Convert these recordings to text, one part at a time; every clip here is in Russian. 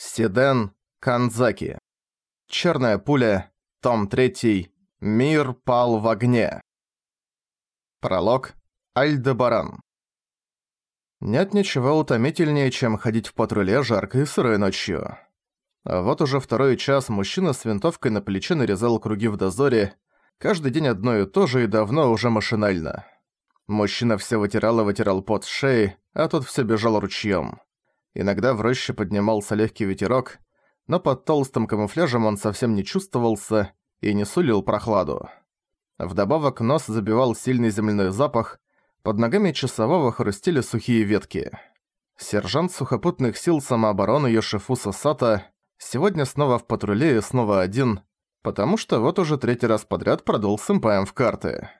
Сиден Канзаки. Черная пуля. Том 3. Мир пал в огне. Пролог. Альдебаран. Нет ничего утомительнее, чем ходить в патруле жаркой и сырой ночью. А вот уже второй час мужчина с винтовкой на плече нарезал круги в дозоре, каждый день одно и то же и давно уже машинально. Мужчина все вытирал и вытирал пот с шеи, а тот все бежал ручьем. Иногда в роще поднимался легкий ветерок, но под толстым камуфляжем он совсем не чувствовался и не сулил прохладу. Вдобавок нос забивал сильный земляной запах, под ногами часового хрустели сухие ветки. Сержант сухопутных сил самообороны Йошифуса Сата сегодня снова в патруле и снова один, потому что вот уже третий раз подряд продул сэмпаем в карты.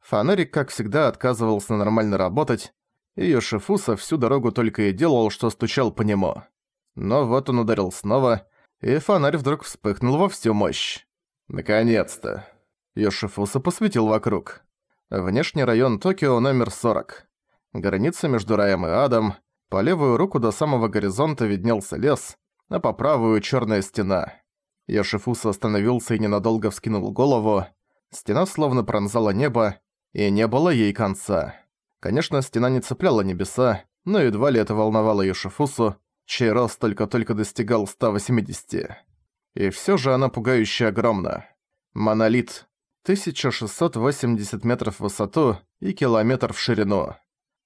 Фонарик, как всегда, отказывался нормально работать, и Йошифуса всю дорогу только и делал, что стучал по нему. Но вот он ударил снова, и фонарь вдруг вспыхнул во всю мощь. «Наконец-то!» Йошифуса посветил вокруг. Внешний район Токио номер 40. Граница между раем и адом. По левую руку до самого горизонта виднелся лес, а по правую — черная стена. Йошифуса остановился и ненадолго вскинул голову. Стена словно пронзала небо, и не было ей конца. Конечно, стена не цепляла небеса, но едва ли это волновало Йошифусу, чей рост только-только достигал 180. И всё же она пугающе огромна. Монолит. 1680 метров в высоту и километр в ширину.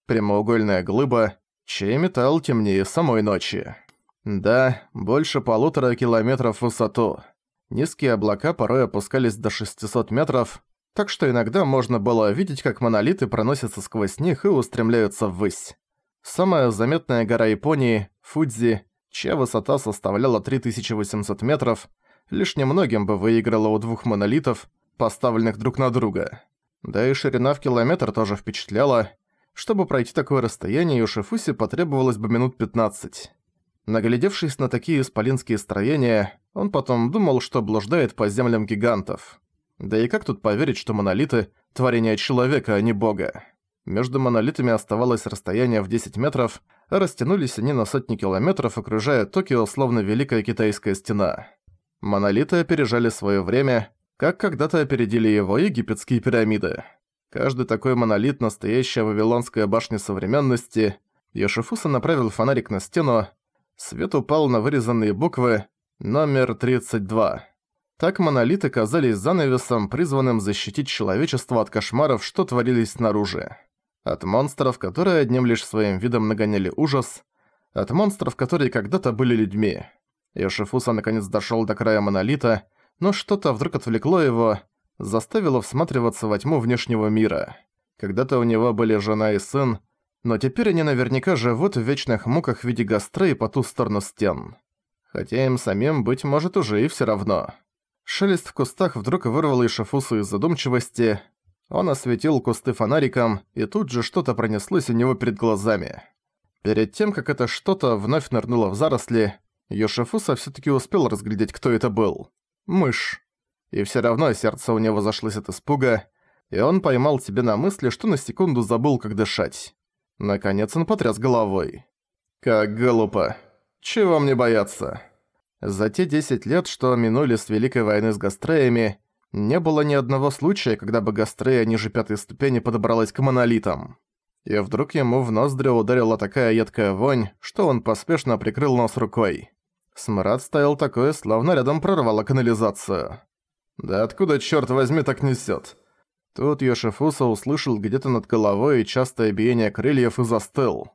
Прямоугольная глыба, чей металл темнее самой ночи. Да, больше полутора километров в высоту. Низкие облака порой опускались до 600 метров, так что иногда можно было видеть, как монолиты проносятся сквозь них и устремляются ввысь. Самая заметная гора Японии – Фудзи, чья высота составляла 3800 метров, лишь немногим бы выиграла у двух монолитов, поставленных друг на друга. Да и ширина в километр тоже впечатляла. Чтобы пройти такое расстояние, у Шифуси потребовалось бы минут 15. Наглядевшись на такие исполинские строения, он потом думал, что блуждает по землям гигантов. Да и как тут поверить, что монолиты – творение человека, а не бога? Между монолитами оставалось расстояние в 10 метров, а растянулись они на сотни километров, окружая Токио словно Великая Китайская стена. Монолиты опережали свое время, как когда-то опередили его египетские пирамиды. Каждый такой монолит – настоящая Вавилонская башня современности. Йошифуса направил фонарик на стену. Свет упал на вырезанные буквы «Номер 32». Так монолиты казались занавесом, призванным защитить человечество от кошмаров, что творились снаружи. От монстров, которые одним лишь своим видом нагоняли ужас. От монстров, которые когда-то были людьми. Йошифуса наконец дошёл до края монолита, но что-то вдруг отвлекло его, заставило всматриваться во тьму внешнего мира. Когда-то у него были жена и сын, но теперь они наверняка живут в вечных муках в виде гастрей по ту сторону стен. Хотя им самим, быть может, уже и всё равно. Шелест в кустах вдруг вырвал Ишафусу из задумчивости. Он осветил кусты фонариком, и тут же что-то пронеслось у него перед глазами. Перед тем, как это что-то вновь нырнуло в заросли, Йошифуса всё-таки успел разглядеть, кто это был. Мышь. И всё равно сердце у него зашлось от испуга, и он поймал себе на мысли, что на секунду забыл, как дышать. Наконец он потряс головой. «Как глупо. Чего мне бояться?» За те 10 лет, что минули с Великой войны с Гастреями, не было ни одного случая, когда бы Гастрея ниже пятой ступени подобралась к монолитам. И вдруг ему в ноздри ударила такая едкая вонь, что он поспешно прикрыл нос рукой. Смрад стоял такое, словно рядом прорвало канализацию. «Да откуда, черт возьми, так несет? Тут Йошифуса услышал где-то над головой частое биение крыльев и застыл.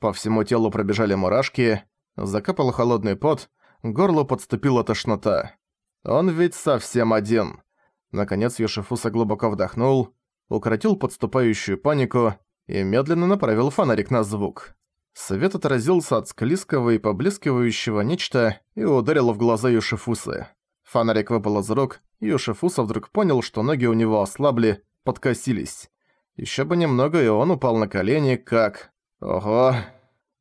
По всему телу пробежали мурашки, закапал холодный пот, горло подступила тошнота. Он ведь совсем один. Наконец Йошифуса глубоко вдохнул, укротил подступающую панику и медленно направил фонарик на звук. Свет отразился от склизкого и поблескивающего нечто и ударил в глаза Юшифусы. Фонарик выпал из рук, и Юшифуса вдруг понял, что ноги у него ослабли, подкосились. Ещё бы немного, и он упал на колени, как... Ого!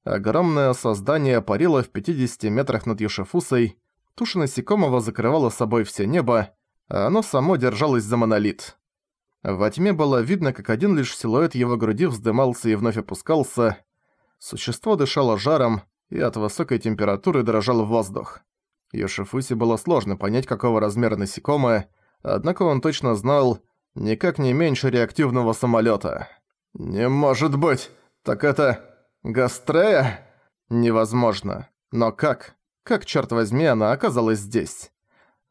Огромное создание парило в 50 метрах над Юшифусой, туша насекомого закрывала собой все небо, а оно само держалось за монолит. Во тьме было видно, как один лишь силуэт его груди вздымался и вновь опускался. Существо дышало жаром, и от высокой температуры дрожал воздух. Йошифуси было сложно понять, какого размера насекомое, однако он точно знал, никак не меньше реактивного самолета. «Не может быть! Так это... Гастрея?» «Невозможно. Но как? Как, черт возьми, она оказалась здесь?»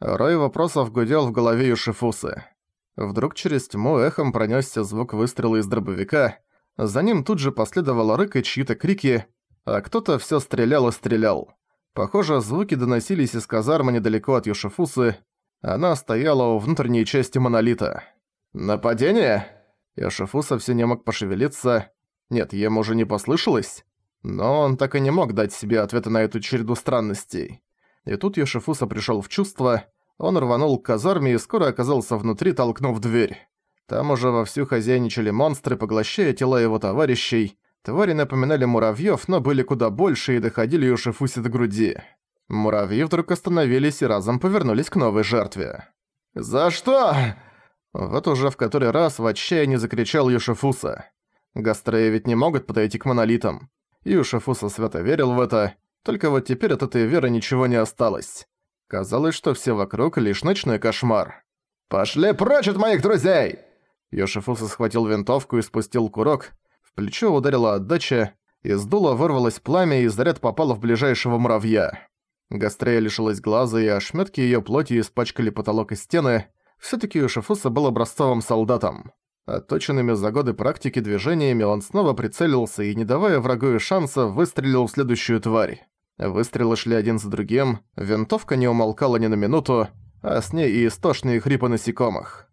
Рой вопросов гудел в голове Юшифусы. Вдруг через тьму эхом пронёсся звук выстрела из дробовика, за ним тут же последовало рык и чьи-то крики, а кто-то всё стрелял и стрелял. Похоже, звуки доносились из казармы недалеко от Юшифусы. Она стояла у внутренней части монолита. «Нападение?» Йошифуса все не мог пошевелиться. Нет, ему уже не послышалось. Но он так и не мог дать себе ответа на эту череду странностей. И тут Йошифуса пришёл в чувство. Он рванул к казарме и скоро оказался внутри, толкнув дверь. Там уже вовсю хозяйничали монстры, поглощая тела его товарищей. Твари напоминали муравьёв, но были куда больше и доходили Йошифусе до груди. Муравьи вдруг остановились и разом повернулись к новой жертве. «За что?» Вот уже в который раз в отчаянии закричал Юшифуса. Гастреи ведь не могут подойти к монолитам. Юшифуса свято верил в это, только вот теперь от этой веры ничего не осталось. Казалось, что все вокруг лишь ночной кошмар. «Пошли прочь от моих друзей!» Йошифуса схватил винтовку и спустил курок. В плечо ударила отдача, из дула вырвалось пламя и заряд попал в ближайшего муравья. Гастрея лишилась глаза, и ошметки её плоти испачкали потолок и стены. Всё-таки Йошифуса был образцовым солдатом. Отточенными за годы практики движениями он снова прицелился и, не давая врагу и шанса, выстрелил в следующую тварь. Выстрелы шли один за другим, винтовка не умолкала ни на минуту, а с ней и истошные хрипы насекомых.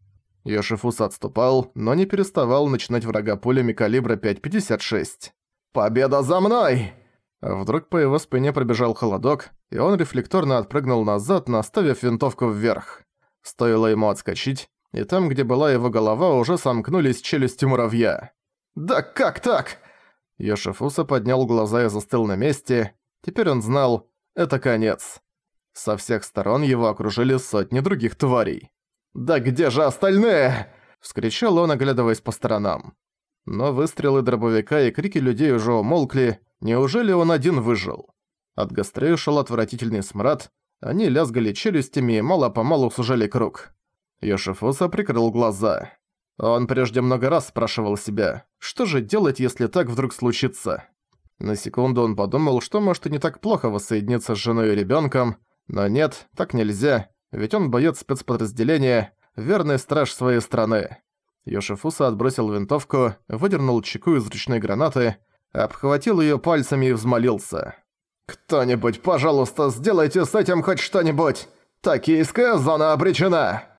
Йошифус отступал, но не переставал начинать врага пулями калибра 5.56. «Победа за мной!» Вдруг по его спине пробежал холодок, и он рефлекторно отпрыгнул назад, наставив винтовку вверх. Стоило ему отскочить, и там, где была его голова, уже сомкнулись челюсти муравья. «Да как так?» Йошифуса поднял глаза и застыл на месте. Теперь он знал, это конец. Со всех сторон его окружили сотни других тварей. «Да где же остальные?» – вскричал он, оглядываясь по сторонам. Но выстрелы дробовика и крики людей уже умолкли, неужели он один выжил? От гостей шел отвратительный смрад, они лязгали челюстями и мало-помалу сужали круг. Йошифуса прикрыл глаза. Он прежде много раз спрашивал себя, что же делать, если так вдруг случится. На секунду он подумал, что может и не так плохо воссоединиться с женой и ребенком, но нет, так нельзя, ведь он боец спецподразделения, верный страж своей страны. Йошифуса отбросил винтовку, выдернул чеку из ручной гранаты, обхватил ее пальцами и взмолился. «Кто-нибудь, пожалуйста, сделайте с этим хоть что-нибудь! Токийская зона обречена!»